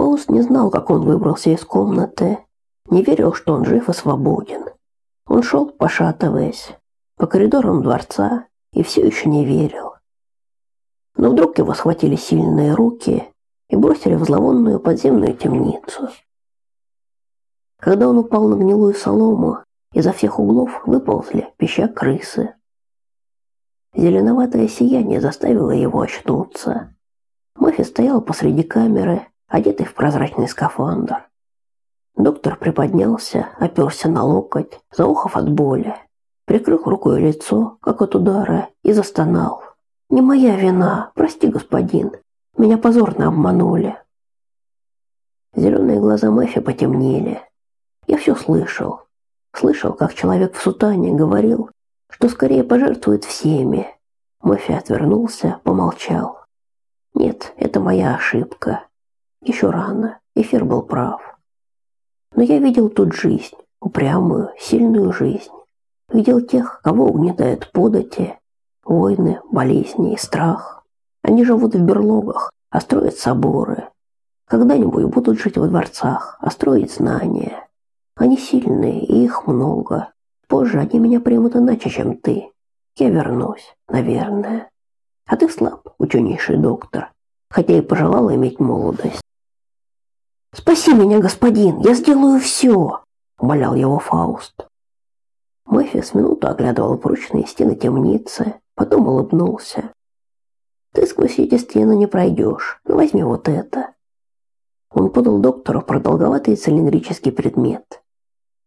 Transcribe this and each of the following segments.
Фауст не знал, как он выбрался из комнаты, не верил, что он жив и свободен. Он шел, пошатываясь, по коридорам дворца и все еще не верил. Но вдруг его схватили сильные руки и бросили в зловонную подземную темницу. Когда он упал на гнилую солому, изо всех углов выползли пища крысы. Зеленоватое сияние заставило его очнуться. Мэфи стоял посреди камеры, одетый в прозрачный скафандр. Доктор приподнялся, оперся на локоть, заохав от боли, прикрыл рукой лицо, как от удара, и застонал. «Не моя вина, прости, господин, меня позорно обманули». Зеленые глаза Мэфи потемнели. Я все слышал. Слышал, как человек в сутане говорил, что скорее пожертвует всеми. Мэфи отвернулся, помолчал. Нет, это моя ошибка. Еще рано. Эфир был прав. Но я видел тут жизнь, упрямую, сильную жизнь. Видел тех, кого угнетают подати, войны, болезни и страх. Они живут в берлогах, а строят соборы. Когда-нибудь будут жить во дворцах, а строить знания. Они сильные, и их много. Позже они меня примут иначе, чем ты. Я вернусь, наверное. А ты слаб, ученейший доктор, хотя и пожелал иметь молодость. «Спаси меня, господин, я сделаю все!» – умолял его Фауст. Мэфи с минуту оглядывал прочные стены темницы, потом улыбнулся. «Ты сквозь эти стены не пройдешь, ну, возьми вот это». Он подал доктору продолговатый цилиндрический предмет.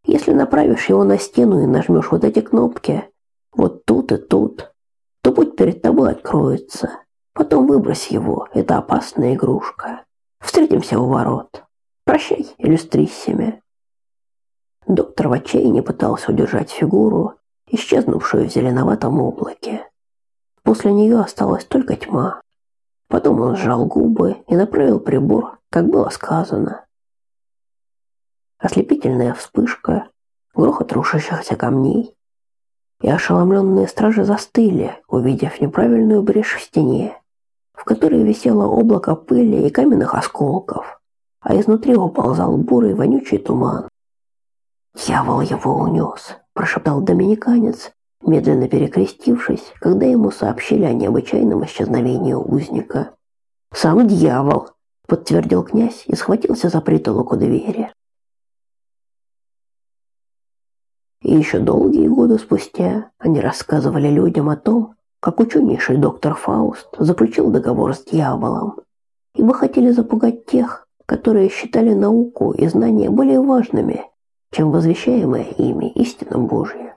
Если направишь его на стену и нажмешь вот эти кнопки, вот тут и тут, то путь перед тобой откроется. Потом выбрось его, это опасная игрушка. Встретимся у ворот. Прощай, иллюстриссими. Доктор в отчаянии пытался удержать фигуру, исчезнувшую в зеленоватом облаке. После нее осталась только тьма. Потом он сжал губы и направил прибор, как было сказано. Ослепительная вспышка, грохот рушащихся камней, и ошеломленные стражи застыли, увидев неправильную брешь в стене, в которой висело облако пыли и каменных осколков, а изнутри уползал бурый вонючий туман. «Дьявол его унес», – прошептал доминиканец, медленно перекрестившись, когда ему сообщили о необычайном исчезновении узника. «Сам дьявол», – подтвердил князь и схватился за притолоку двери. И еще долгие годы спустя они рассказывали людям о том, как ученейший доктор Фауст заключил договор с дьяволом, ибо хотели запугать тех, которые считали науку и знания более важными, чем возвещаемая ими истина Божья.